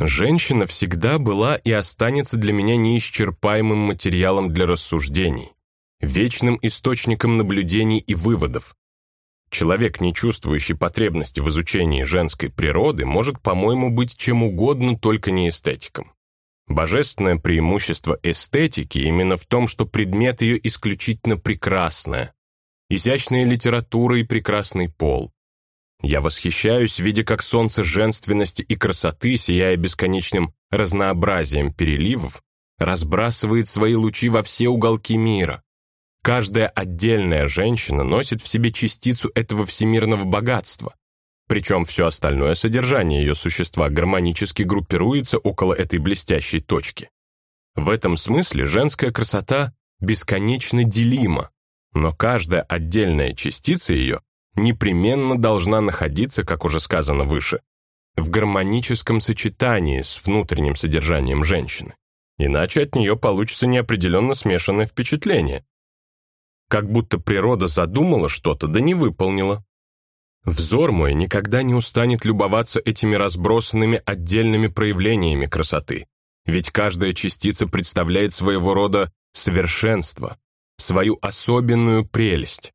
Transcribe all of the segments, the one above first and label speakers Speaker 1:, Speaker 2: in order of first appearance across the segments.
Speaker 1: Женщина всегда была и останется для меня неисчерпаемым материалом для рассуждений, вечным источником наблюдений и выводов. Человек, не чувствующий потребности в изучении женской природы, может, по-моему, быть чем угодно, только не эстетиком. Божественное преимущество эстетики именно в том, что предмет ее исключительно прекрасное. Изящная литература и прекрасный пол. Я восхищаюсь, видя, как солнце женственности и красоты, сияя бесконечным разнообразием переливов, разбрасывает свои лучи во все уголки мира. Каждая отдельная женщина носит в себе частицу этого всемирного богатства, причем все остальное содержание ее существа гармонически группируется около этой блестящей точки. В этом смысле женская красота бесконечно делима, но каждая отдельная частица ее непременно должна находиться, как уже сказано выше, в гармоническом сочетании с внутренним содержанием женщины. Иначе от нее получится неопределенно смешанное впечатление. Как будто природа задумала что-то, да не выполнила. Взор мой никогда не устанет любоваться этими разбросанными отдельными проявлениями красоты, ведь каждая частица представляет своего рода совершенство, свою особенную прелесть.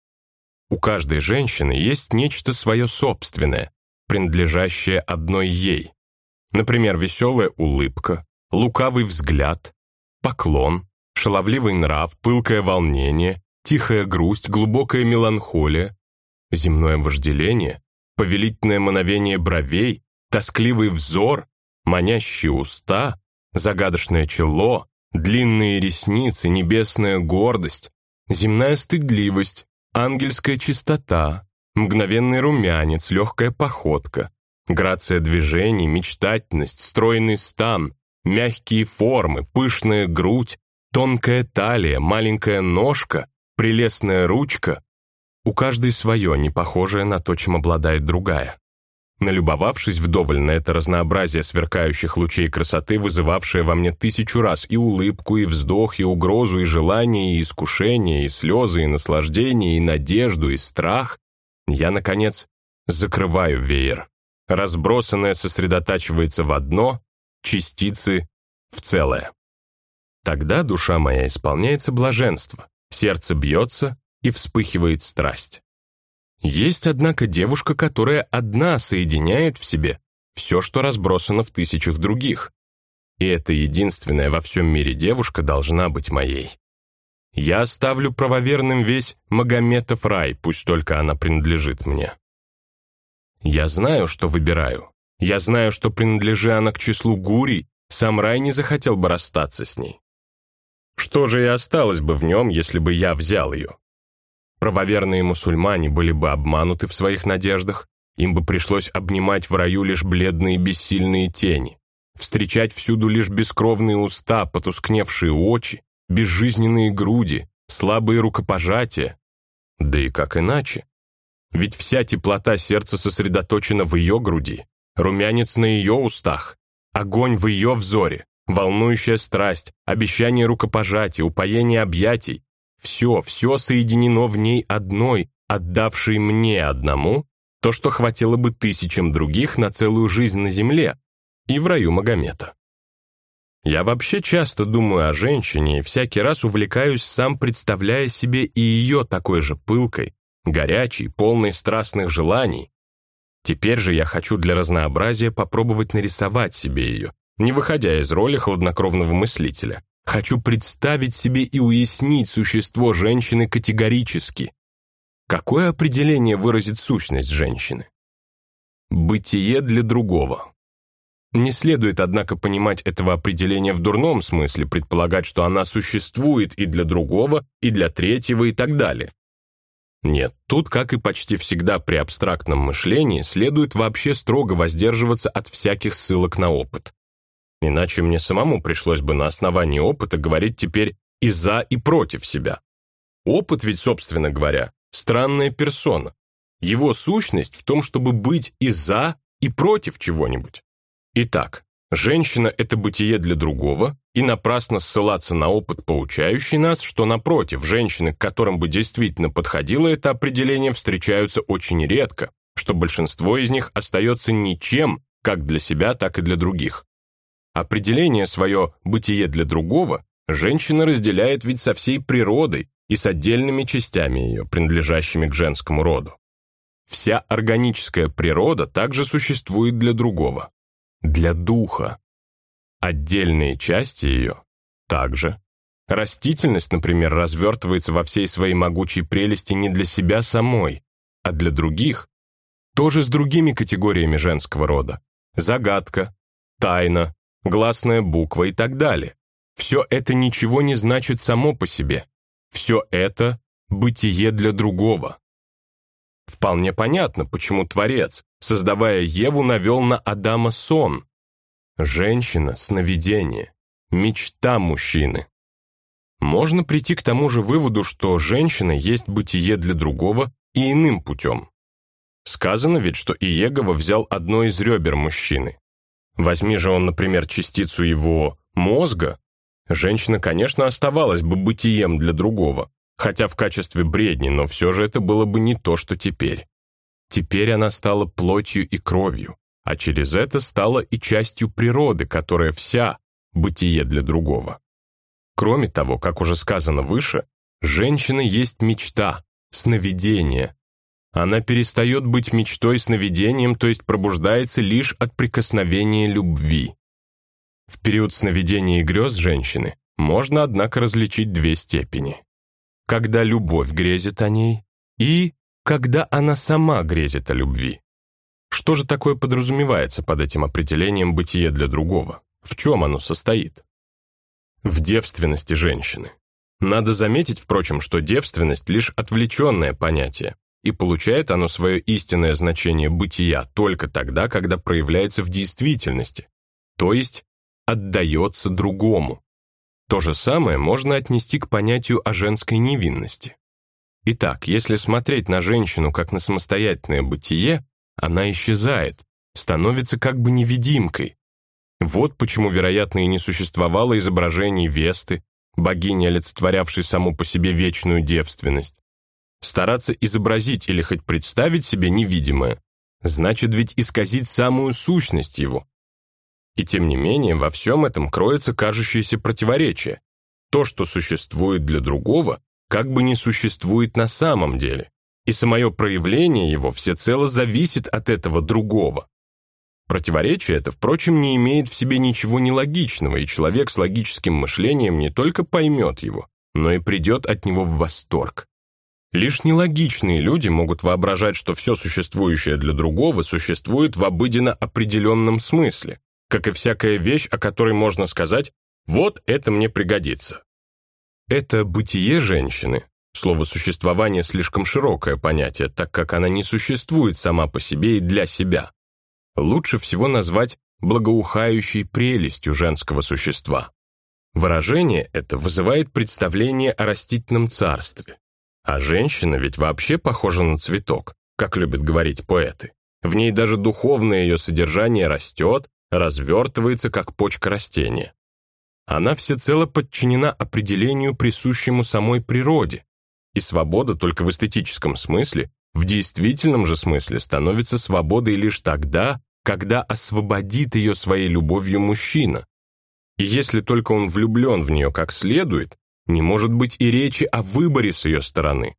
Speaker 1: У каждой женщины есть нечто свое собственное, принадлежащее одной ей. Например, веселая улыбка, лукавый взгляд, поклон, шаловливый нрав, пылкое волнение, тихая грусть, глубокая меланхолия, земное вожделение, повелительное мановение бровей, тоскливый взор, манящие уста, загадочное чело, длинные ресницы, небесная гордость, земная стыдливость, ангельская чистота, мгновенный румянец, легкая походка, грация движений, мечтательность, стройный стан, мягкие формы, пышная грудь, тонкая талия, маленькая ножка, прелестная ручка, у каждой свое, не похожее на то, чем обладает другая. Налюбовавшись вдоволь на это разнообразие сверкающих лучей красоты, вызывавшее во мне тысячу раз и улыбку, и вздох, и угрозу, и желание, и искушение, и слезы, и наслаждение, и надежду, и страх, я, наконец, закрываю веер. Разбросанное сосредотачивается в одно, частицы в целое. Тогда душа моя исполняется блаженство, сердце бьется, и вспыхивает страсть. Есть, однако, девушка, которая одна соединяет в себе все, что разбросано в тысячах других. И эта единственная во всем мире девушка должна быть моей. Я оставлю правоверным весь Магометов рай, пусть только она принадлежит мне. Я знаю, что выбираю. Я знаю, что, принадлежа она к числу гурий, сам рай не захотел бы расстаться с ней. Что же и осталось бы в нем, если бы я взял ее? Правоверные мусульмане были бы обмануты в своих надеждах, им бы пришлось обнимать в раю лишь бледные бессильные тени, встречать всюду лишь бескровные уста, потускневшие очи, безжизненные груди, слабые рукопожатия. Да и как иначе? Ведь вся теплота сердца сосредоточена в ее груди, румянец на ее устах, огонь в ее взоре, волнующая страсть, обещание рукопожатия, упоение объятий, все, все соединено в ней одной, отдавшей мне одному, то, что хватило бы тысячам других на целую жизнь на земле и в раю Магомета. Я вообще часто думаю о женщине и всякий раз увлекаюсь сам, представляя себе и ее такой же пылкой, горячей, полной страстных желаний. Теперь же я хочу для разнообразия попробовать нарисовать себе ее, не выходя из роли хладнокровного мыслителя. Хочу представить себе и уяснить существо женщины категорически. Какое определение выразит сущность женщины? Бытие для другого. Не следует, однако, понимать этого определения в дурном смысле, предполагать, что она существует и для другого, и для третьего, и так далее. Нет, тут, как и почти всегда при абстрактном мышлении, следует вообще строго воздерживаться от всяких ссылок на опыт. Иначе мне самому пришлось бы на основании опыта говорить теперь и за, и против себя. Опыт ведь, собственно говоря, странная персона. Его сущность в том, чтобы быть и за, и против чего-нибудь. Итак, женщина — это бытие для другого, и напрасно ссылаться на опыт, поучающий нас, что, напротив, женщины, к которым бы действительно подходило это определение, встречаются очень редко, что большинство из них остается ничем, как для себя, так и для других. Определение свое «бытие для другого» женщина разделяет ведь со всей природой и с отдельными частями ее, принадлежащими к женскому роду. Вся органическая природа также существует для другого, для духа. Отдельные части ее также. Растительность, например, развертывается во всей своей могучей прелести не для себя самой, а для других, тоже с другими категориями женского рода. Загадка, тайна, гласная буква и так далее. Все это ничего не значит само по себе. Все это — бытие для другого. Вполне понятно, почему Творец, создавая Еву, навел на Адама сон. Женщина — сновидение, мечта мужчины. Можно прийти к тому же выводу, что женщина есть бытие для другого и иным путем. Сказано ведь, что Иегова взял одно из ребер мужчины. Возьми же он, например, частицу его мозга, женщина, конечно, оставалась бы бытием для другого, хотя в качестве бредни, но все же это было бы не то, что теперь. Теперь она стала плотью и кровью, а через это стала и частью природы, которая вся бытие для другого. Кроме того, как уже сказано выше, женщина есть мечта, сновидение. Она перестает быть мечтой сновидением, то есть пробуждается лишь от прикосновения любви. В период сновидения и грез женщины можно, однако, различить две степени. Когда любовь грезит о ней и когда она сама грезит о любви. Что же такое подразумевается под этим определением бытие для другого? В чем оно состоит? В девственности женщины. Надо заметить, впрочем, что девственность лишь отвлеченное понятие, и получает оно свое истинное значение бытия только тогда, когда проявляется в действительности, то есть отдается другому. То же самое можно отнести к понятию о женской невинности. Итак, если смотреть на женщину как на самостоятельное бытие, она исчезает, становится как бы невидимкой. Вот почему, вероятно, и не существовало изображений Весты, богини, олицетворявшей саму по себе вечную девственность. Стараться изобразить или хоть представить себе невидимое, значит ведь исказить самую сущность его, и тем не менее, во всем этом кроется кажущееся противоречие. То, что существует для другого, как бы не существует на самом деле, и самое проявление его всецело зависит от этого другого. Противоречие это, впрочем, не имеет в себе ничего нелогичного, и человек с логическим мышлением не только поймет его, но и придет от него в восторг. Лишь нелогичные люди могут воображать, что все существующее для другого существует в обыденно определенном смысле, как и всякая вещь, о которой можно сказать «вот это мне пригодится». Это бытие женщины. Слово «существование» слишком широкое понятие, так как она не существует сама по себе и для себя. Лучше всего назвать благоухающей прелестью женского существа. Выражение это вызывает представление о растительном царстве. А женщина ведь вообще похожа на цветок, как любят говорить поэты. В ней даже духовное ее содержание растет, развертывается, как почка растения. Она всецело подчинена определению, присущему самой природе, и свобода только в эстетическом смысле, в действительном же смысле становится свободой лишь тогда, когда освободит ее своей любовью мужчина. И если только он влюблен в нее как следует, не может быть и речи о выборе с ее стороны.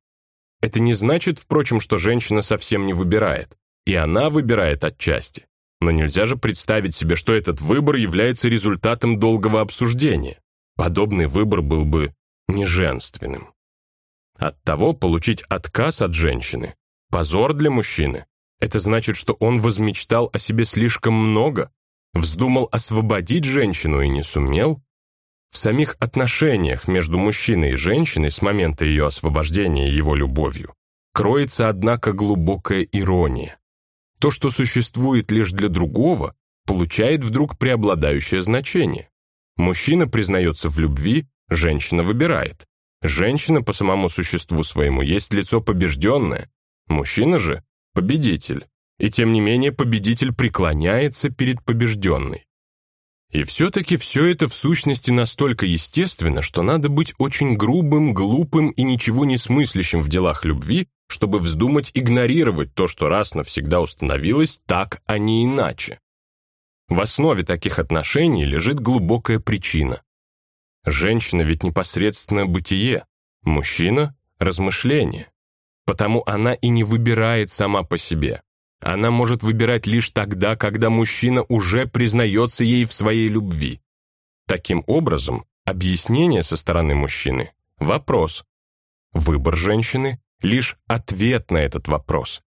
Speaker 1: Это не значит, впрочем, что женщина совсем не выбирает, и она выбирает отчасти. Но нельзя же представить себе, что этот выбор является результатом долгого обсуждения. Подобный выбор был бы неженственным. Оттого получить отказ от женщины – позор для мужчины. Это значит, что он возмечтал о себе слишком много, вздумал освободить женщину и не сумел. В самих отношениях между мужчиной и женщиной с момента ее освобождения его любовью кроется, однако, глубокая ирония. То, что существует лишь для другого, получает вдруг преобладающее значение. Мужчина признается в любви, женщина выбирает. Женщина по самому существу своему есть лицо побежденное, мужчина же – победитель. И тем не менее победитель преклоняется перед побежденной. И все-таки все это в сущности настолько естественно, что надо быть очень грубым, глупым и ничего не смыслящим в делах любви, чтобы вздумать игнорировать то, что раз навсегда установилось так, а не иначе. В основе таких отношений лежит глубокая причина. Женщина ведь непосредственно бытие, мужчина – размышление. Потому она и не выбирает сама по себе. Она может выбирать лишь тогда, когда мужчина уже признается ей в своей любви. Таким образом, объяснение со стороны мужчины – вопрос. Выбор женщины – лишь ответ на этот вопрос.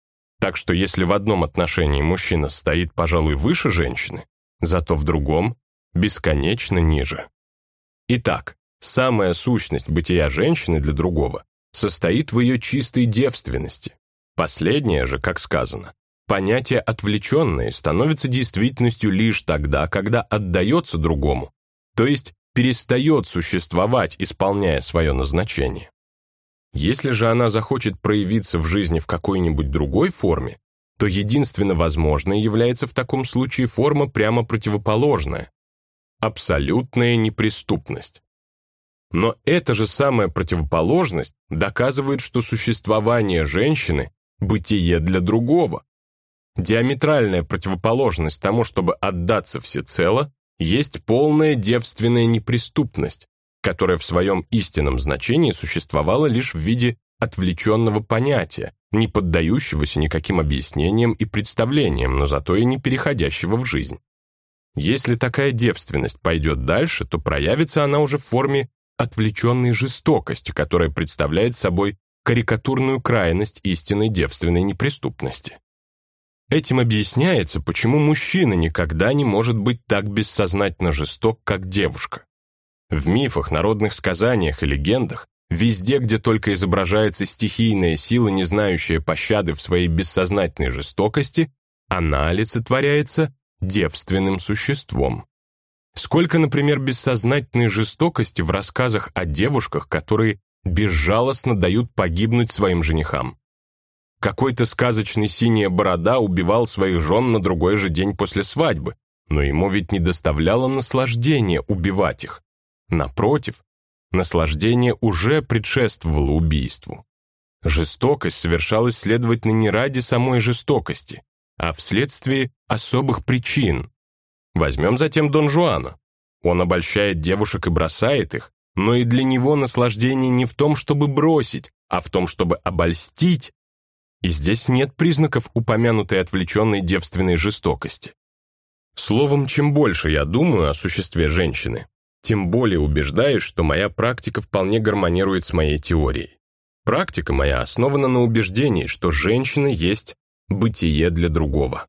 Speaker 1: Так что если в одном отношении мужчина стоит, пожалуй, выше женщины, зато в другом – бесконечно ниже. Итак, самая сущность бытия женщины для другого состоит в ее чистой девственности. Последнее же, как сказано, понятие отвлеченное становится действительностью лишь тогда, когда отдается другому, то есть перестает существовать, исполняя свое назначение. Если же она захочет проявиться в жизни в какой-нибудь другой форме, то единственно возможной является в таком случае форма прямо противоположная – абсолютная неприступность. Но эта же самая противоположность доказывает, что существование женщины – бытие для другого. Диаметральная противоположность тому, чтобы отдаться всецело, есть полная девственная неприступность, которая в своем истинном значении существовала лишь в виде отвлеченного понятия, не поддающегося никаким объяснениям и представлениям, но зато и не переходящего в жизнь. Если такая девственность пойдет дальше, то проявится она уже в форме отвлеченной жестокости, которая представляет собой карикатурную крайность истинной девственной неприступности. Этим объясняется, почему мужчина никогда не может быть так бессознательно жесток, как девушка. В мифах, народных сказаниях и легендах, везде, где только изображается стихийная сила, не знающая пощады в своей бессознательной жестокости, она олицетворяется девственным существом. Сколько, например, бессознательной жестокости в рассказах о девушках, которые безжалостно дают погибнуть своим женихам. Какой-то сказочный синяя борода убивал своих жен на другой же день после свадьбы, но ему ведь не доставляло наслаждения убивать их. Напротив, наслаждение уже предшествовало убийству. Жестокость совершалась, следовательно, не ради самой жестокости, а вследствие особых причин, Возьмем затем Дон Жуана. Он обольщает девушек и бросает их, но и для него наслаждение не в том, чтобы бросить, а в том, чтобы обольстить. И здесь нет признаков упомянутой отвлеченной девственной жестокости. Словом, чем больше я думаю о существе женщины, тем более убеждаюсь, что моя практика вполне гармонирует с моей теорией. Практика моя основана на убеждении, что женщина есть бытие для другого.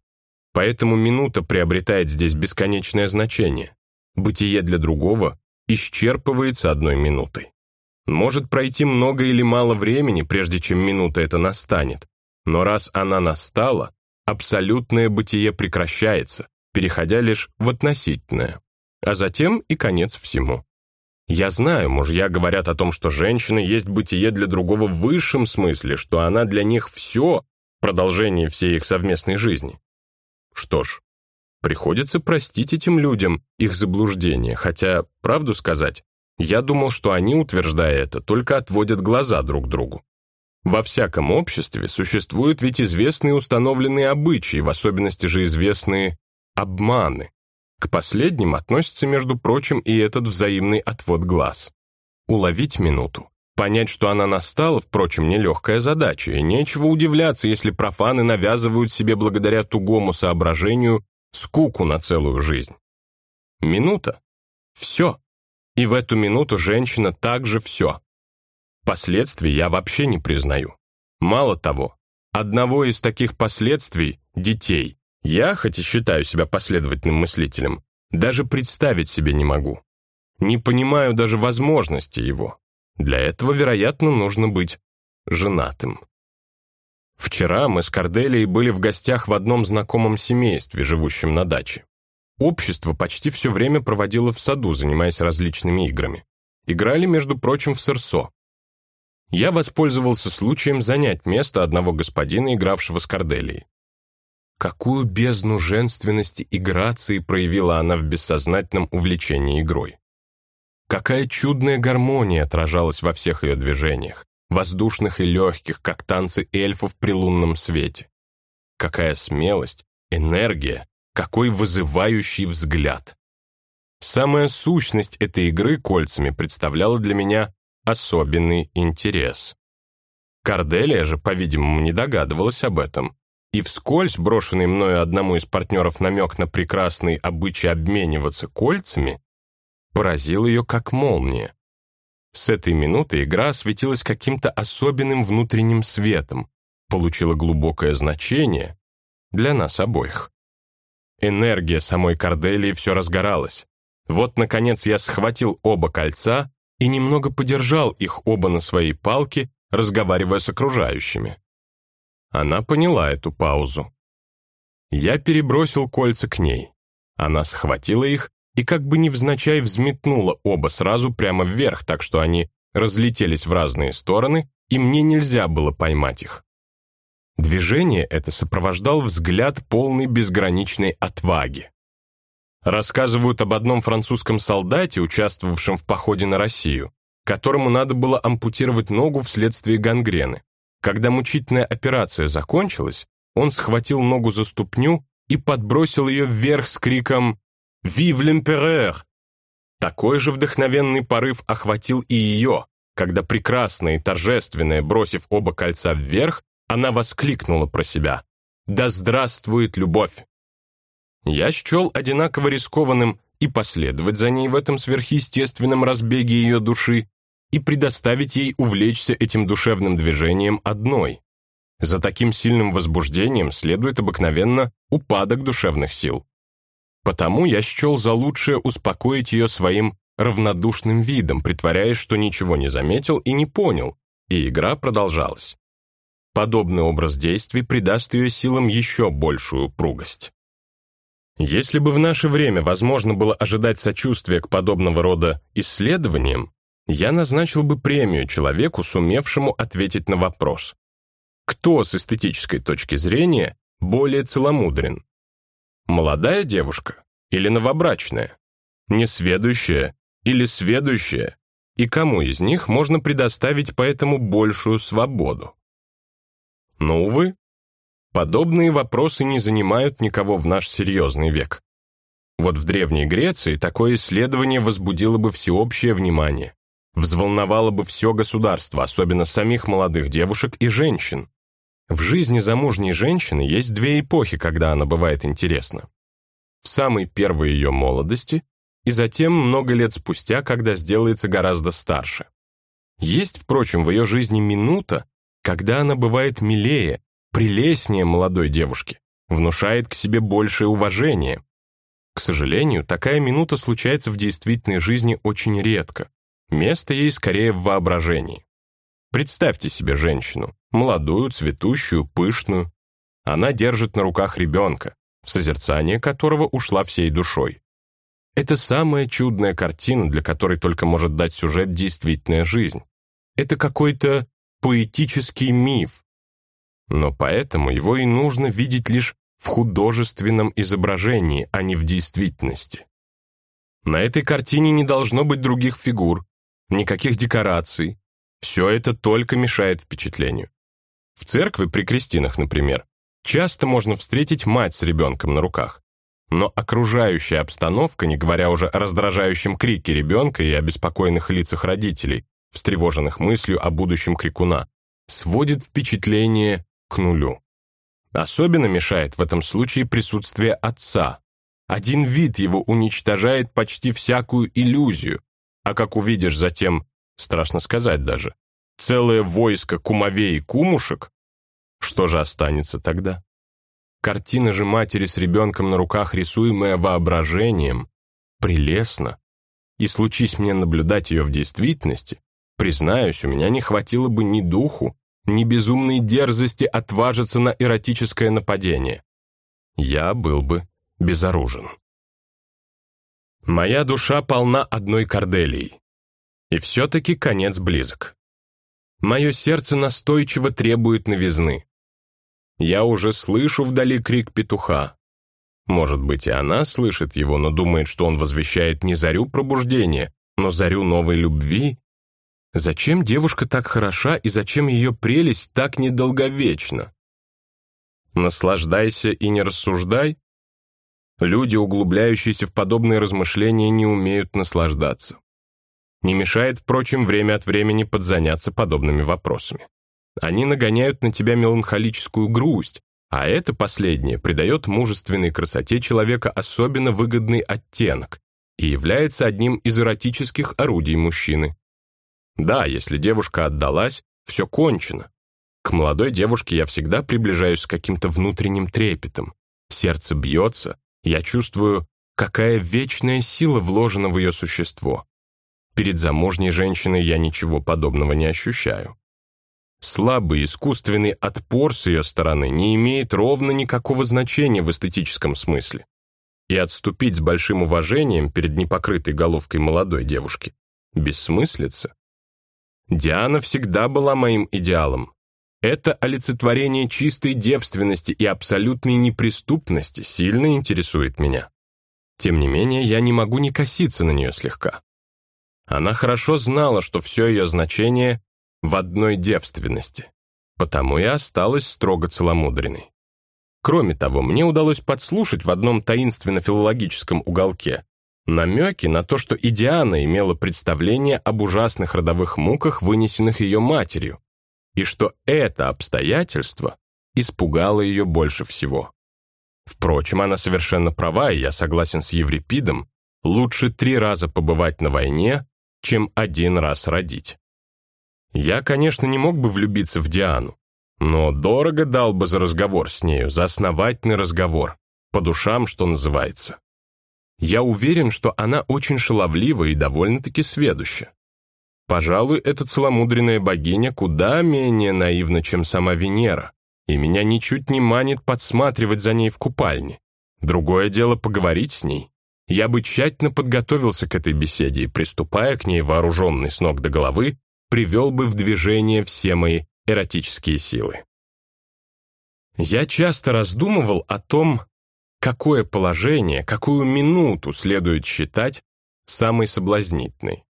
Speaker 1: Поэтому минута приобретает здесь бесконечное значение. Бытие для другого исчерпывается одной минутой. Может пройти много или мало времени, прежде чем минута эта настанет, но раз она настала, абсолютное бытие прекращается, переходя лишь в относительное, а затем и конец всему. Я знаю, мужья говорят о том, что женщина есть бытие для другого в высшем смысле, что она для них все, продолжение всей их совместной жизни. Что ж, приходится простить этим людям их заблуждение, хотя, правду сказать, я думал, что они, утверждая это, только отводят глаза друг другу. Во всяком обществе существуют ведь известные установленные обычаи, в особенности же известные обманы. К последним относится, между прочим, и этот взаимный отвод глаз. Уловить минуту, Понять, что она настала, впрочем, нелегкая задача, и нечего удивляться, если профаны навязывают себе благодаря тугому соображению скуку на целую жизнь. Минута. Все. И в эту минуту женщина также все. Последствий я вообще не признаю. Мало того, одного из таких последствий – детей. Я, хоть и считаю себя последовательным мыслителем, даже представить себе не могу. Не понимаю даже возможности его. Для этого, вероятно, нужно быть женатым. Вчера мы с Корделией были в гостях в одном знакомом семействе, живущем на даче. Общество почти все время проводило в саду, занимаясь различными играми. Играли, между прочим, в сырсо. Я воспользовался случаем занять место одного господина, игравшего с Корделией. Какую бездну женственности и грации проявила она в бессознательном увлечении игрой. Какая чудная гармония отражалась во всех ее движениях, воздушных и легких, как танцы эльфов при лунном свете. Какая смелость, энергия, какой вызывающий взгляд. Самая сущность этой игры кольцами представляла для меня особенный интерес. Корделия же, по-видимому, не догадывалась об этом, и вскользь брошенный мною одному из партнеров намек на прекрасный обычай обмениваться кольцами поразил ее как молния. С этой минуты игра осветилась каким-то особенным внутренним светом, получила глубокое значение для нас обоих. Энергия самой Корделии все разгоралась. Вот, наконец, я схватил оба кольца и немного подержал их оба на своей палке, разговаривая с окружающими. Она поняла эту паузу. Я перебросил кольца к ней. Она схватила их и как бы невзначай взметнула оба сразу прямо вверх, так что они разлетелись в разные стороны, и мне нельзя было поймать их. Движение это сопровождал взгляд полный безграничной отваги. Рассказывают об одном французском солдате, участвовавшем в походе на Россию, которому надо было ампутировать ногу вследствие гангрены. Когда мучительная операция закончилась, он схватил ногу за ступню и подбросил ее вверх с криком «Вив l'empereur!». Такой же вдохновенный порыв охватил и ее, когда прекрасная и торжественная, бросив оба кольца вверх, она воскликнула про себя «Да здравствует любовь!». Я счел одинаково рискованным и последовать за ней в этом сверхъестественном разбеге ее души, и предоставить ей увлечься этим душевным движением одной. За таким сильным возбуждением следует обыкновенно упадок душевных сил. Потому я счел за лучшее успокоить ее своим равнодушным видом, притворяясь, что ничего не заметил и не понял, и игра продолжалась. Подобный образ действий придаст ее силам еще большую упругость. Если бы в наше время возможно было ожидать сочувствия к подобного рода исследованиям, я назначил бы премию человеку, сумевшему ответить на вопрос. Кто с эстетической точки зрения более целомудрен? Молодая девушка или новобрачная? Несведущая или сведущая? И кому из них можно предоставить поэтому большую свободу? Но, увы, подобные вопросы не занимают никого в наш серьезный век. Вот в Древней Греции такое исследование возбудило бы всеобщее внимание взволновало бы все государство, особенно самих молодых девушек и женщин. В жизни замужней женщины есть две эпохи, когда она бывает интересна. В самой первой ее молодости и затем много лет спустя, когда сделается гораздо старше. Есть, впрочем, в ее жизни минута, когда она бывает милее, прелестнее молодой девушки, внушает к себе большее уважение. К сожалению, такая минута случается в действительной жизни очень редко. Место ей скорее в воображении. Представьте себе женщину, молодую, цветущую, пышную. Она держит на руках ребенка, в созерцание которого ушла всей душой. Это самая чудная картина, для которой только может дать сюжет действительная жизнь. Это какой-то поэтический миф. Но поэтому его и нужно видеть лишь в художественном изображении, а не в действительности. На этой картине не должно быть других фигур, никаких декораций. Все это только мешает впечатлению. В церкви при крестинах, например, часто можно встретить мать с ребенком на руках. Но окружающая обстановка, не говоря уже о раздражающем крике ребенка и обеспокоенных лицах родителей, встревоженных мыслью о будущем крикуна, сводит впечатление к нулю. Особенно мешает в этом случае присутствие отца. Один вид его уничтожает почти всякую иллюзию, а как увидишь затем, страшно сказать даже, целое войско кумовей и кумушек, что же останется тогда? Картина же матери с ребенком на руках, рисуемая воображением, прелестна. И случись мне наблюдать ее в действительности, признаюсь, у меня не хватило бы ни духу, ни безумной дерзости отважиться на эротическое нападение. Я был бы безоружен. Моя душа полна одной корделией. И все-таки конец близок. Мое сердце настойчиво требует новизны. Я уже слышу вдали крик петуха. Может быть, и она слышит его, но думает, что он возвещает не зарю пробуждения, но зарю новой любви. Зачем девушка так хороша и зачем ее прелесть так недолговечна? Наслаждайся и не рассуждай? Люди, углубляющиеся в подобные размышления, не умеют наслаждаться. Не мешает, впрочем, время от времени подзаняться подобными вопросами. Они нагоняют на тебя меланхолическую грусть, а это последнее придает мужественной красоте человека особенно выгодный оттенок и является одним из эротических орудий мужчины. Да, если девушка отдалась, все кончено. К молодой девушке я всегда приближаюсь с каким-то внутренним трепетом. Сердце бьется, я чувствую, какая вечная сила вложена в ее существо. Перед замужней женщиной я ничего подобного не ощущаю. Слабый искусственный отпор с ее стороны не имеет ровно никакого значения в эстетическом смысле. И отступить с большим уважением перед непокрытой головкой молодой девушки бессмыслица. Диана всегда была моим идеалом. Это олицетворение чистой девственности и абсолютной неприступности сильно интересует меня. Тем не менее, я не могу не коситься на нее слегка. Она хорошо знала, что все ее значение в одной девственности, потому и осталась строго целомудренной. Кроме того, мне удалось подслушать в одном таинственно-филологическом уголке намеки на то, что и Диана имела представление об ужасных родовых муках, вынесенных ее матерью, и что это обстоятельство испугало ее больше всего. Впрочем, она совершенно права, и я согласен с Еврипидом, лучше три раза побывать на войне, чем один раз родить. Я, конечно, не мог бы влюбиться в Диану, но дорого дал бы за разговор с нею, за основательный разговор, по душам, что называется. Я уверен, что она очень шаловлива и довольно-таки сведуща. Пожалуй, эта целомудренная богиня куда менее наивна, чем сама Венера, и меня ничуть не манит подсматривать за ней в купальне. Другое дело поговорить с ней я бы тщательно подготовился к этой беседе и, приступая к ней вооруженный с ног до головы, привел бы в движение все мои эротические силы. Я часто раздумывал о том, какое положение, какую минуту следует считать самой соблазнительной.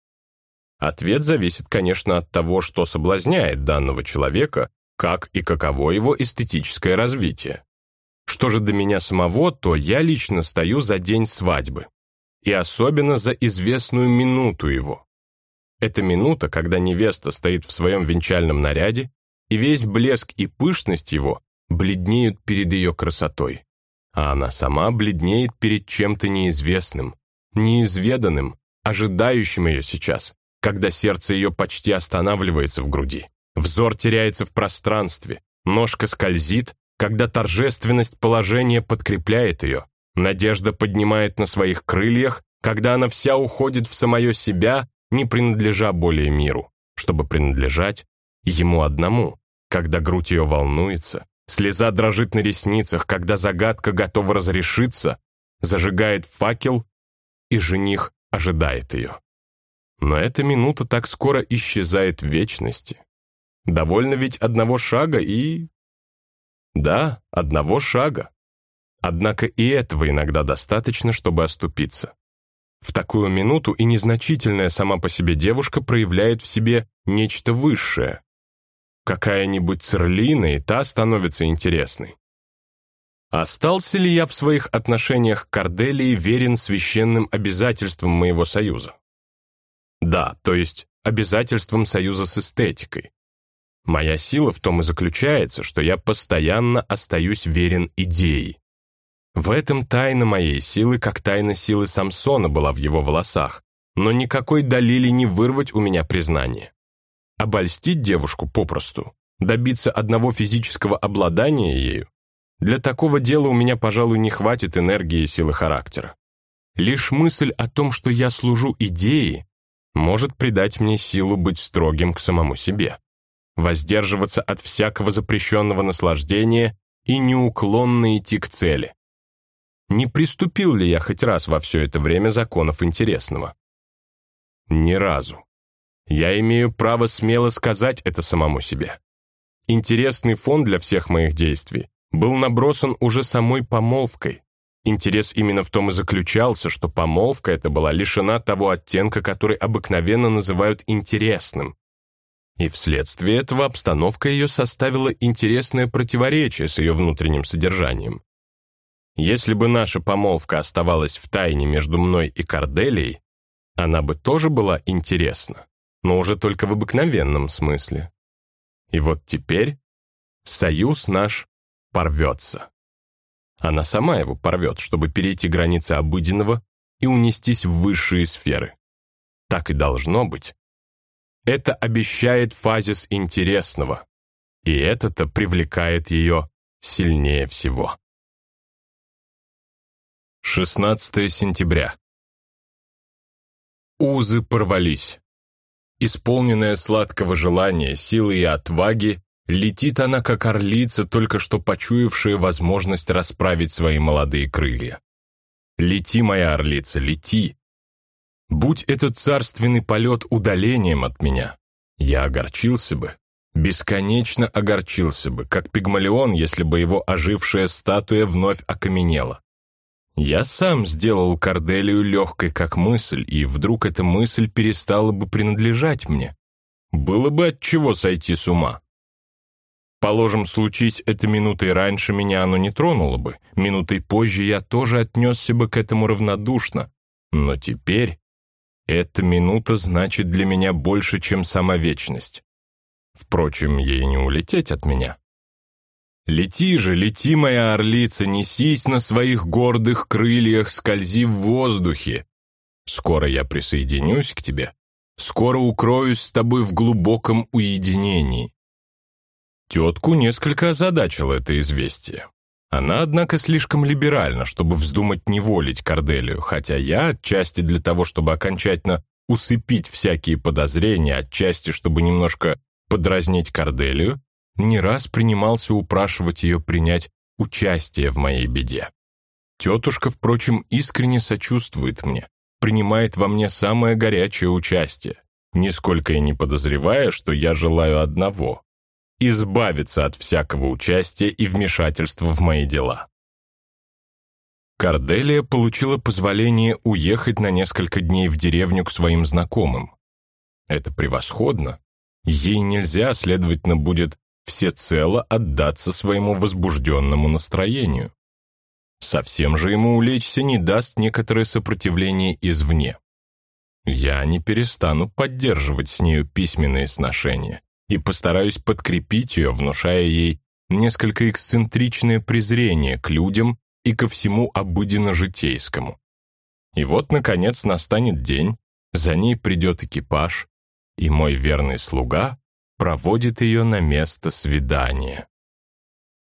Speaker 1: Ответ зависит, конечно, от того, что соблазняет данного человека, как и каково его эстетическое развитие. Что же до меня самого, то я лично стою за день свадьбы. И особенно за известную минуту его. Это минута, когда невеста стоит в своем венчальном наряде, и весь блеск и пышность его бледнеют перед ее красотой. А она сама бледнеет перед чем-то неизвестным, неизведанным, ожидающим ее сейчас, когда сердце ее почти останавливается в груди. Взор теряется в пространстве, ножка скользит, когда торжественность положения подкрепляет ее, надежда поднимает на своих крыльях, когда она вся уходит в самое себя, не принадлежа более миру, чтобы принадлежать ему одному, когда грудь ее волнуется, слеза дрожит на ресницах, когда загадка готова разрешиться, зажигает факел, и жених ожидает ее. Но эта минута так скоро исчезает в вечности. Довольно ведь одного шага и да, одного шага. Однако и этого иногда достаточно, чтобы оступиться. В такую минуту и незначительная сама по себе девушка проявляет в себе нечто высшее. Какая-нибудь церлина, и та становится интересной. Остался ли я в своих отношениях к Корделии верен священным обязательствам моего союза? Да, то есть обязательствам союза с эстетикой. Моя сила в том и заключается, что я постоянно остаюсь верен идее. В этом тайна моей силы, как тайна силы Самсона была в его волосах, но никакой долили не вырвать у меня признание. Обольстить девушку попросту, добиться одного физического обладания ею, для такого дела у меня, пожалуй, не хватит энергии и силы характера. Лишь мысль о том, что я служу идее, может придать мне силу быть строгим к самому себе воздерживаться от всякого запрещенного наслаждения и неуклонно идти к цели. Не приступил ли я хоть раз во все это время законов интересного? Ни разу. Я имею право смело сказать это самому себе. Интересный фон для всех моих действий был набросан уже самой помолвкой. Интерес именно в том и заключался, что помолвка эта была лишена того оттенка, который обыкновенно называют интересным, и вследствие этого обстановка ее составила интересное противоречие с ее внутренним содержанием. Если бы наша помолвка оставалась в тайне между мной и Корделией, она бы тоже была интересна, но уже только в обыкновенном смысле. И вот теперь союз наш порвется. Она сама его порвет, чтобы перейти границы обыденного и унестись в высшие сферы. Так и должно быть. Это обещает фазис интересного, и это-то привлекает ее сильнее всего. 16 сентября. Узы порвались. Исполненная сладкого желания, силы и отваги, летит она, как орлица, только что почуявшая возможность расправить свои молодые крылья. Лети, моя орлица, лети. Будь этот царственный полет удалением от меня, я огорчился бы, бесконечно огорчился бы, как пигмалион, если бы его ожившая статуя вновь окаменела. Я сам сделал Корделию легкой как мысль, и вдруг эта мысль перестала бы принадлежать мне. Было бы от чего сойти с ума. Положим, случись это минутой раньше, меня оно не тронуло бы. Минутой позже я тоже отнесся бы к этому равнодушно. Но теперь эта минута значит для меня больше, чем сама вечность. Впрочем, ей не улететь от меня. Лети же, лети, моя орлица, несись на своих гордых крыльях, скользи в воздухе. Скоро я присоединюсь к тебе, скоро укроюсь с тобой в глубоком уединении. Тетку несколько озадачило это известие. Она, однако, слишком либеральна, чтобы вздумать неволить Корделию, хотя я, отчасти для того, чтобы окончательно усыпить всякие подозрения, отчасти, чтобы немножко подразнить Корделию, не раз принимался упрашивать ее принять участие в моей беде. Тетушка, впрочем, искренне сочувствует мне, принимает во мне самое горячее участие, нисколько и не подозревая, что я желаю одного — избавиться от всякого участия и вмешательства в мои дела. Корделия получила позволение уехать на несколько дней в деревню к своим знакомым. Это превосходно. Ей нельзя, следовательно, будет всецело отдаться своему возбужденному настроению. Совсем же ему улечься не даст некоторое сопротивление извне. Я не перестану поддерживать с нею письменные сношения и постараюсь подкрепить ее, внушая ей несколько эксцентричное презрение к людям и ко всему обыденно-житейскому. И вот, наконец, настанет день, за ней придет экипаж, и мой верный слуга проводит ее на место свидания.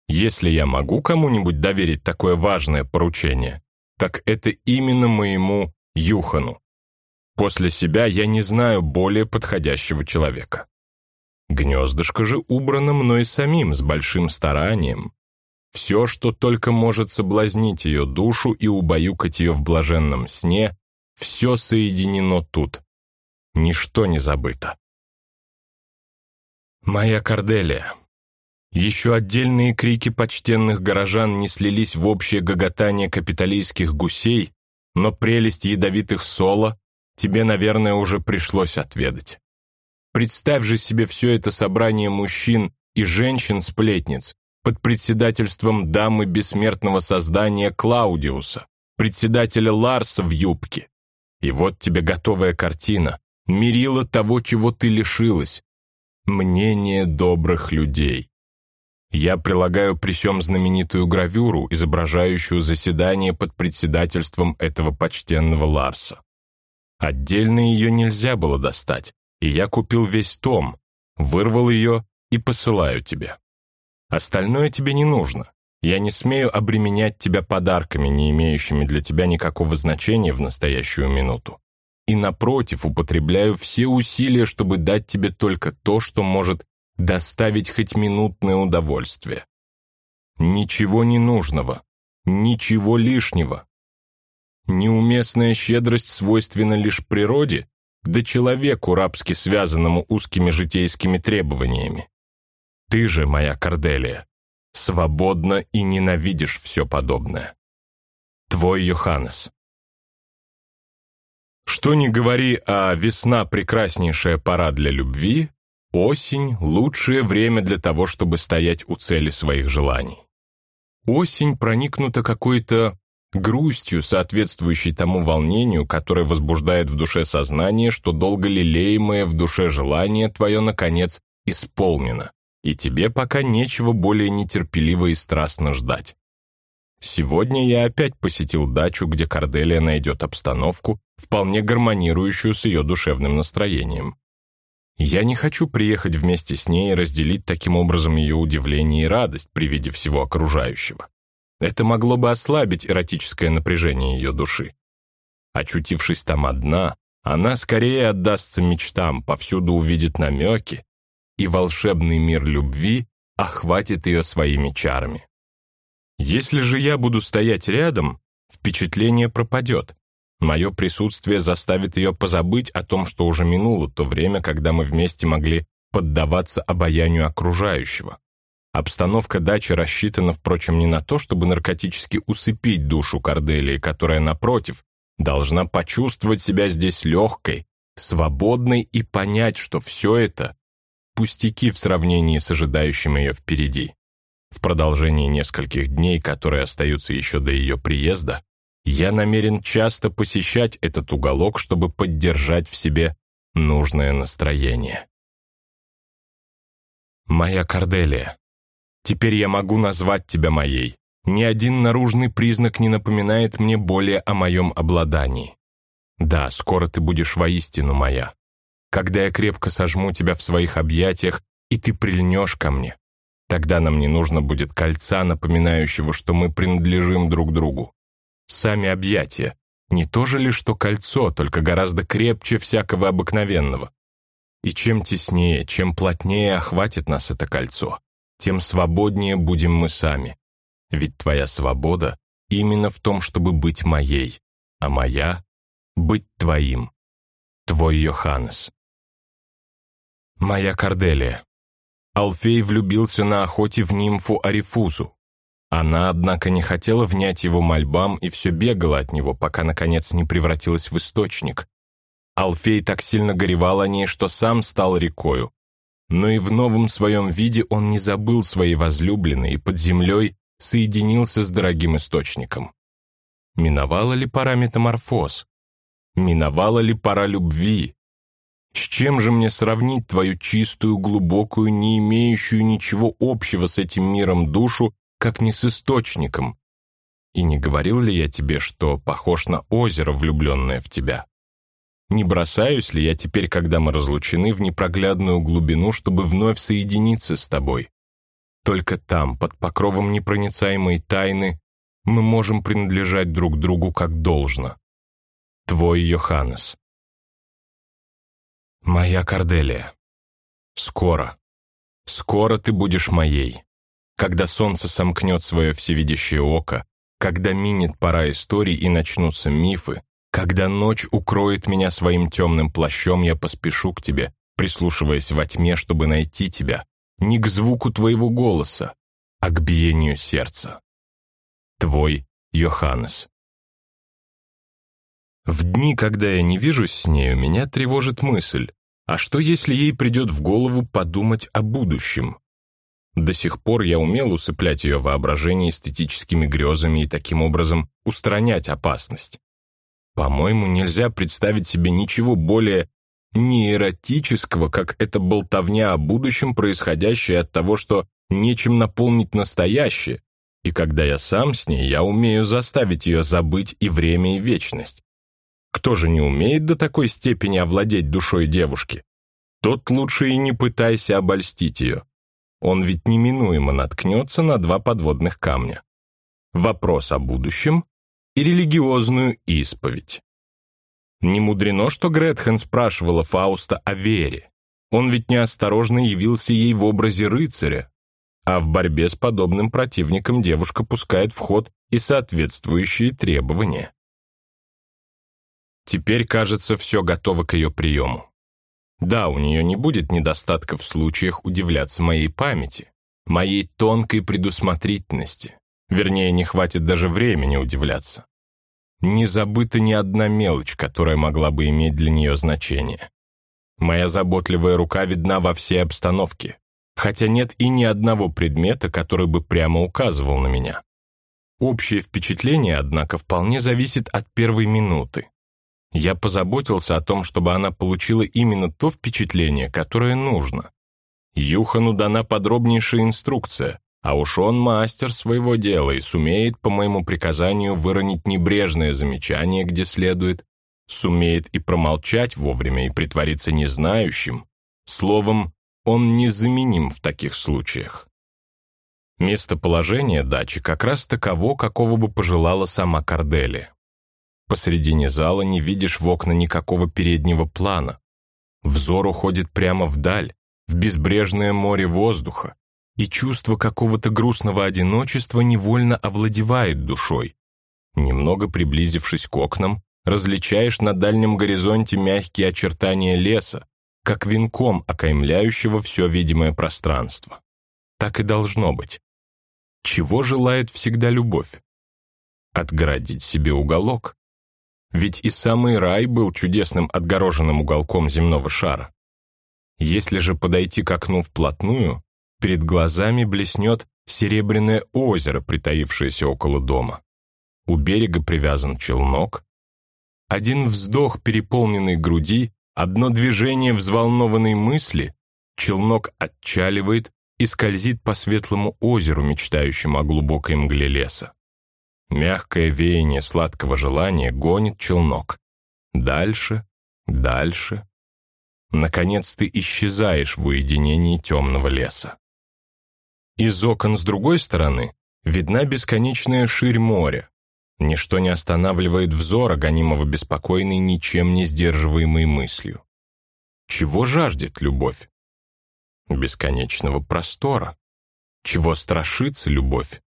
Speaker 1: Если я могу кому-нибудь доверить такое важное поручение, так это именно моему Юхану. После себя я не знаю более подходящего человека. Гнездышко же убрано мной самим с большим старанием. Все, что только может соблазнить ее душу и убаюкать ее в блаженном сне, все соединено тут. Ничто не забыто. Моя Корделия. Еще отдельные крики почтенных горожан не слились в общее гоготание капиталистских гусей, но прелесть ядовитых соло тебе, наверное, уже пришлось отведать. Представь же себе все это собрание мужчин и женщин-сплетниц под председательством дамы бессмертного создания Клаудиуса, председателя Ларса в юбке. И вот тебе готовая картина, мерила того, чего ты лишилась, мнение добрых людей. Я прилагаю при сём знаменитую гравюру, изображающую заседание под председательством этого почтенного Ларса. Отдельно ее нельзя было достать, и я купил весь том, вырвал ее и посылаю тебе. Остальное тебе не нужно. Я не смею обременять тебя подарками, не имеющими для тебя никакого значения в настоящую минуту и, напротив, употребляю все усилия, чтобы дать тебе только то, что может доставить хоть минутное удовольствие. Ничего ненужного, ничего лишнего. Неуместная щедрость свойственна лишь природе, да человеку, рабски связанному узкими житейскими требованиями. Ты же, моя Корделия, свободна и ненавидишь все подобное. Твой Йоханнес. Что ни говори, а весна — прекраснейшая пора для любви, осень — лучшее время для того, чтобы стоять у цели своих желаний. Осень проникнута какой-то грустью, соответствующей тому волнению, которое возбуждает в душе сознание, что долго лелеемое в душе желание твое, наконец, исполнено, и тебе пока нечего более нетерпеливо и страстно ждать. Сегодня я опять посетил дачу, где Корделия найдет обстановку, вполне гармонирующую с ее душевным настроением. Я не хочу приехать вместе с ней и разделить таким образом ее удивление и радость при виде всего окружающего. Это могло бы ослабить эротическое напряжение ее души. Очутившись там одна, она скорее отдастся мечтам, повсюду увидит намеки, и волшебный мир любви охватит ее своими чарами. Если же я буду стоять рядом, впечатление пропадет. Мое присутствие заставит ее позабыть о том, что уже минуло то время, когда мы вместе могли поддаваться обаянию окружающего. Обстановка дачи рассчитана, впрочем, не на то, чтобы наркотически усыпить душу Корделии, которая, напротив, должна почувствовать себя здесь легкой, свободной и понять, что все это — пустяки в сравнении с ожидающим ее впереди. В продолжении нескольких дней, которые остаются еще до ее приезда, я намерен часто посещать этот уголок, чтобы поддержать в себе нужное настроение. Моя Корделия, теперь я могу назвать тебя моей. Ни один наружный признак не напоминает мне более о моем обладании. Да, скоро ты будешь воистину моя. Когда я крепко сожму тебя в своих объятиях, и ты прильнешь ко мне, Тогда нам не нужно будет кольца, напоминающего, что мы принадлежим друг другу. Сами объятия. Не то же ли, что кольцо, только гораздо крепче всякого обыкновенного. И чем теснее, чем плотнее охватит нас это кольцо, тем свободнее будем мы сами. Ведь твоя свобода именно в том, чтобы быть моей, а моя — быть твоим. Твой Йоханнес. Моя Корделия. Алфей влюбился на охоте в нимфу Арифузу. Она, однако, не хотела внять его мольбам и все бегала от него, пока, наконец, не превратилась в источник. Алфей так сильно горевал о ней, что сам стал рекою. Но и в новом своем виде он не забыл своей возлюбленной и под землей соединился с дорогим источником. Миновала ли пора метаморфоз? Миновала ли пора любви? С чем же мне сравнить твою чистую, глубокую, не имеющую ничего общего с этим миром душу, как не с источником? И не говорил ли я тебе, что похож на озеро, влюбленное в тебя? Не бросаюсь ли я теперь, когда мы разлучены, в непроглядную глубину, чтобы вновь соединиться с тобой? Только там, под покровом непроницаемой тайны, мы можем принадлежать друг другу как должно. Твой Йоханнес. Моя Корделия, скоро, скоро ты будешь моей. Когда солнце сомкнет свое всевидящее око, когда минет пора историй и начнутся мифы, когда ночь укроет меня своим темным плащом, я поспешу к тебе, прислушиваясь во тьме, чтобы найти тебя, не к звуку твоего голоса, а к биению сердца. Твой Йоханнес. В дни, когда я не вижусь с нею, меня тревожит мысль, а что если ей придет в голову подумать о будущем? До сих пор я умел усыплять ее воображение эстетическими грезами и таким образом устранять опасность. По-моему, нельзя представить себе ничего более неэротического, как эта болтовня о будущем, происходящая от того, что нечем наполнить настоящее, и когда я сам с ней, я умею заставить ее забыть и время, и вечность. Кто же не умеет до такой степени овладеть душой девушки? Тот лучше и не пытайся обольстить ее. Он ведь неминуемо наткнется на два подводных камня. Вопрос о будущем и религиозную исповедь. Не мудрено, что Гретхен спрашивала Фауста о вере. Он ведь неосторожно явился ей в образе рыцаря, а в борьбе с подобным противником девушка пускает в ход и соответствующие требования. Теперь, кажется, все готово к ее приему. Да, у нее не будет недостатка в случаях удивляться моей памяти, моей тонкой предусмотрительности. Вернее, не хватит даже времени удивляться. Не забыта ни одна мелочь, которая могла бы иметь для нее значение. Моя заботливая рука видна во всей обстановке, хотя нет и ни одного предмета, который бы прямо указывал на меня. Общее впечатление, однако, вполне зависит от первой минуты. Я позаботился о том, чтобы она получила именно то впечатление, которое нужно. Юхану дана подробнейшая инструкция, а уж он мастер своего дела и сумеет, по моему приказанию, выронить небрежное замечание, где следует, сумеет и промолчать вовремя и притвориться незнающим. Словом, он незаменим в таких случаях. Местоположение дачи как раз таково, какого бы пожелала сама Корделия. Посредине зала не видишь в окна никакого переднего плана. Взор уходит прямо вдаль, в безбрежное море воздуха, и чувство какого-то грустного одиночества невольно овладевает душой. Немного приблизившись к окнам, различаешь на дальнем горизонте мягкие очертания леса, как венком окаймляющего все видимое пространство. Так и должно быть. Чего желает всегда любовь? Отгородить себе уголок. Ведь и самый рай был чудесным отгороженным уголком земного шара. Если же подойти к окну вплотную, Перед глазами блеснет серебряное озеро, притаившееся около дома. У берега привязан челнок. Один вздох переполненной груди, одно движение взволнованной мысли, челнок отчаливает и скользит по светлому озеру, мечтающему о глубокой мгле леса. Мягкое веяние сладкого желания гонит челнок. Дальше, дальше. Наконец ты исчезаешь в уединении темного леса. Из окон с другой стороны видна бесконечная ширь моря. Ничто не останавливает взора, гонимого беспокойной, ничем не сдерживаемой мыслью. Чего жаждет любовь? Бесконечного простора. Чего страшится любовь?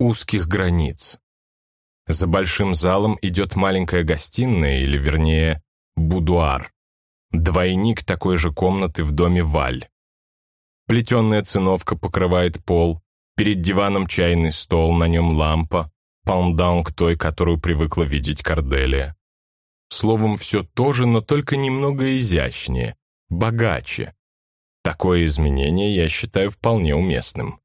Speaker 1: Узких границ. За большим залом идет маленькая гостиная, или, вернее, будуар. Двойник такой же комнаты в доме Валь. Плетеная циновка покрывает пол, перед диваном чайный стол, на нем лампа, палмдаун к той, которую привыкла видеть Корделия. Словом, все то же, но только немного изящнее, богаче. Такое изменение я считаю вполне уместным.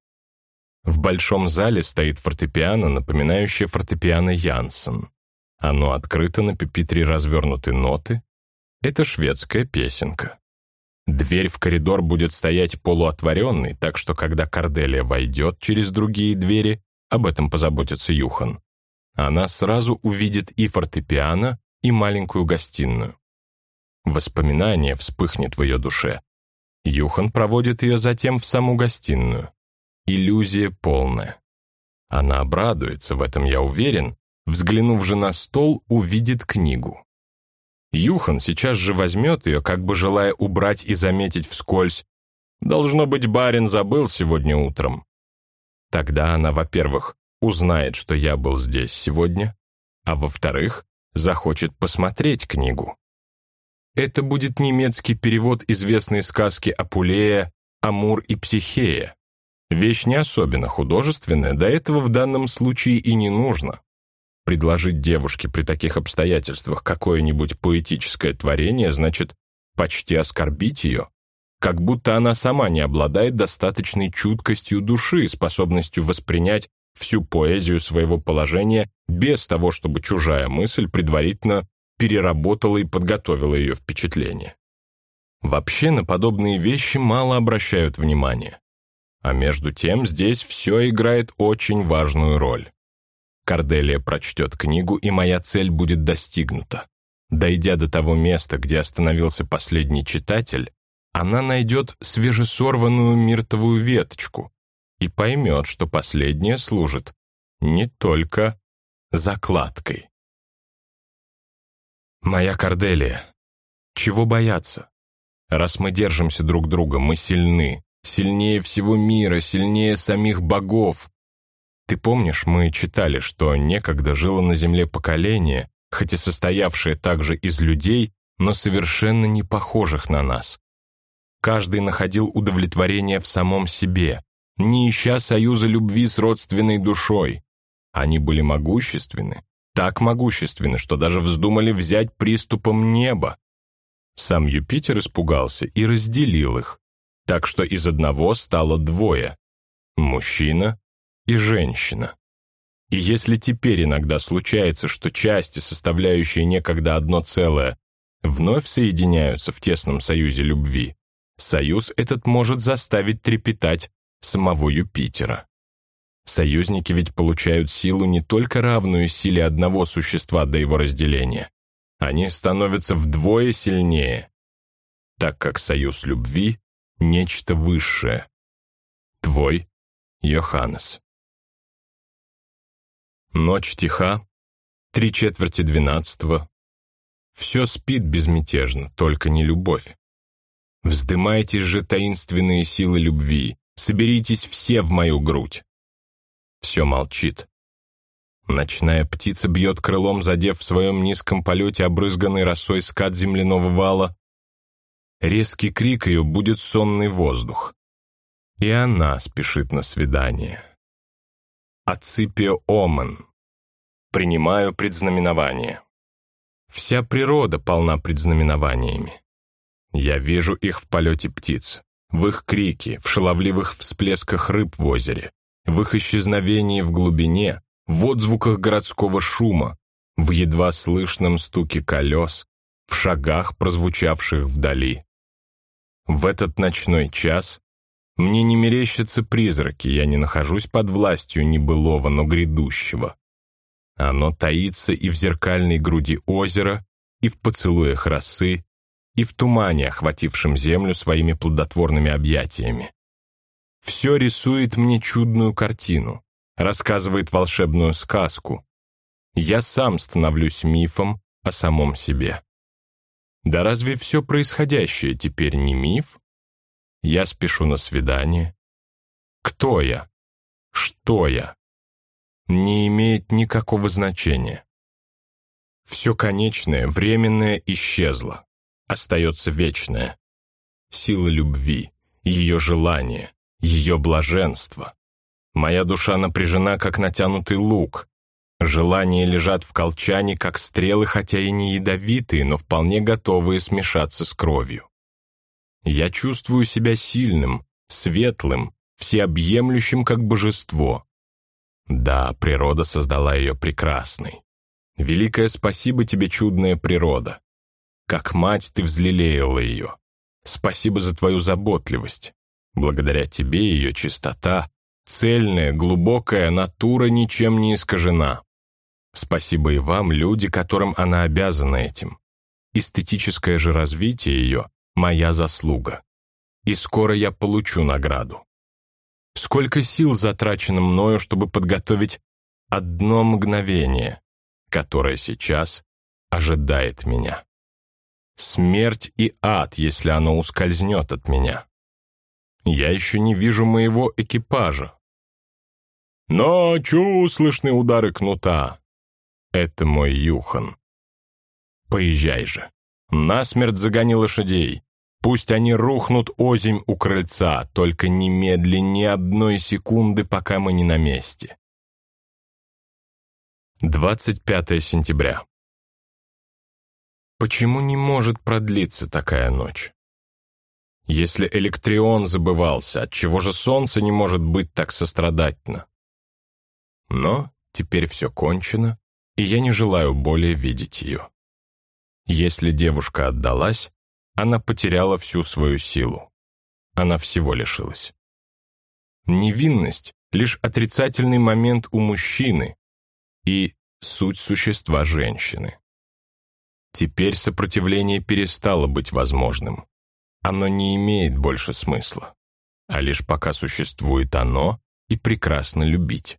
Speaker 1: В большом зале стоит фортепиано, напоминающее фортепиано Янсен. Оно открыто, на пепитре развернуты ноты. Это шведская песенка. Дверь в коридор будет стоять полуотворенной, так что когда Корделия войдет через другие двери, об этом позаботится Юхан, она сразу увидит и фортепиано, и маленькую гостиную. Воспоминание вспыхнет в ее душе. Юхан проводит ее затем в саму гостиную. Иллюзия полная. Она обрадуется, в этом я уверен, взглянув же на стол, увидит книгу. Юхан сейчас же возьмет ее, как бы желая убрать и заметить вскользь. Должно быть, барин забыл сегодня утром. Тогда она, во-первых, узнает, что я был здесь сегодня, а во-вторых, захочет посмотреть книгу. Это будет немецкий перевод известной сказки Апулея «Амур и Психея». Вещь не особенно художественная, до этого в данном случае и не нужно. Предложить девушке при таких обстоятельствах какое-нибудь поэтическое творение значит почти оскорбить ее, как будто она сама не обладает достаточной чуткостью души, способностью воспринять всю поэзию своего положения без того, чтобы чужая мысль предварительно переработала и подготовила ее впечатление. Вообще на подобные вещи мало обращают внимания. А между тем здесь все играет очень важную роль. Корделия прочтет книгу, и моя цель будет достигнута. Дойдя до того места, где остановился последний читатель, она найдет свежесорванную миртовую веточку и поймет, что последняя служит не только закладкой. Моя Корделия, чего бояться? Раз мы держимся друг друга, мы сильны, сильнее всего мира, сильнее самих богов, ты помнишь, мы читали, что некогда жило на Земле поколение, хоть и состоявшее также из людей, но совершенно не похожих на нас. Каждый находил удовлетворение в самом себе, не ища союза любви с родственной душой. Они были могущественны, так могущественны, что даже вздумали взять приступом неба. Сам Юпитер испугался и разделил их, так что из одного стало двое — мужчина и женщина. И если теперь иногда случается, что части, составляющие некогда одно целое, вновь соединяются в тесном союзе любви, союз этот может заставить трепетать самого Юпитера. Союзники ведь получают силу не только равную силе одного существа до его разделения. Они становятся вдвое сильнее, так как союз любви — нечто высшее. Твой Йоханнес. Ночь тиха, три четверти двенадцатого. Все спит безмятежно, только не любовь. Вздымайтесь же таинственные силы любви, соберитесь все в мою грудь. Все молчит. Ночная птица бьет крылом, задев в своем низком полете обрызганный росой скат земляного вала. Резкий крик ее будет сонный воздух. И она спешит на свидание. Аципио Омен. Принимаю предзнаменование. Вся природа полна предзнаменованиями. Я вижу их в полете птиц, в их крике, в шаловливых всплесках рыб в озере, в их исчезновении в глубине, в отзвуках городского шума, в едва слышном стуке колес, в шагах, прозвучавших вдали. В этот ночной час мне не мерещатся призраки, я не нахожусь под властью небылого, но грядущего. Оно таится и в зеркальной груди озера, и в поцелуях росы, и в тумане, охватившем землю своими плодотворными объятиями. Все рисует мне чудную картину, рассказывает волшебную сказку. Я сам становлюсь мифом о самом себе. Да разве все происходящее теперь не миф? Я спешу на свидание. Кто я? Что я? Не имеет никакого значения. Все конечное, временное исчезло. Остается вечное. Сила любви, ее желание, ее блаженство. Моя душа напряжена, как натянутый лук. Желания лежат в колчане, как стрелы, хотя и не ядовитые, но вполне готовые смешаться с кровью. Я чувствую себя сильным, светлым, всеобъемлющим, как божество. Да, природа создала ее прекрасной. Великое спасибо тебе, чудная природа. Как мать ты взлелеяла ее. Спасибо за твою заботливость. Благодаря тебе ее чистота, цельная, глубокая натура ничем не искажена. Спасибо и вам, люди, которым она обязана этим. Эстетическое же развитие ее — моя заслуга. И скоро я получу награду. Сколько сил затрачено мною, чтобы подготовить одно мгновение, которое сейчас ожидает меня. Смерть и ад, если оно ускользнет от меня. Я еще не вижу моего экипажа. Но чу слышны удары кнута. Это мой Юхан. Поезжай же. Насмерть загони лошадей. Пусть они рухнут озимь у крыльца, только немедли ни одной секунды, пока мы не на месте. 25 сентября. Почему не может продлиться такая ночь? Если Электрион забывался, отчего же солнце не может быть так сострадательно? Но теперь все кончено, и я не желаю более видеть ее. Если девушка отдалась, она потеряла всю свою силу. Она всего лишилась. Невинность — лишь отрицательный момент у мужчины и суть существа женщины. Теперь сопротивление перестало быть возможным оно не имеет больше смысла, а лишь пока существует оно и прекрасно любить.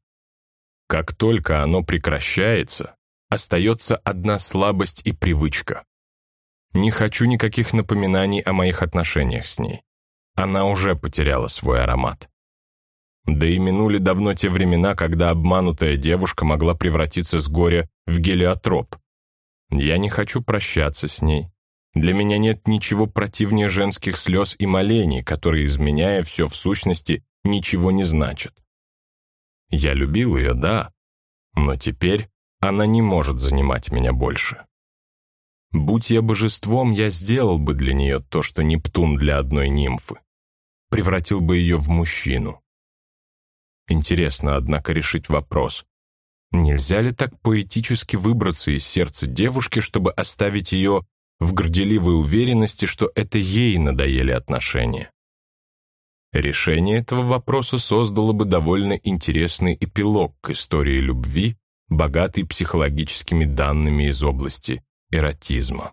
Speaker 1: Как только оно прекращается, остается одна слабость и привычка. Не хочу никаких напоминаний о моих отношениях с ней. Она уже потеряла свой аромат. Да и минули давно те времена, когда обманутая девушка могла превратиться с горя в гелиотроп. Я не хочу прощаться с ней, для меня нет ничего противнее женских слез и молений, которые, изменяя все в сущности, ничего не значат. Я любил ее, да, но теперь она не может занимать меня больше. Будь я божеством, я сделал бы для нее то, что Нептун для одной нимфы. Превратил бы ее в мужчину. Интересно, однако, решить вопрос. Нельзя ли так поэтически выбраться из сердца девушки, чтобы оставить ее в горделивой уверенности, что это ей надоели отношения? Решение этого вопроса создало бы довольно интересный эпилог к истории любви, богатый психологическими данными из области эротизма.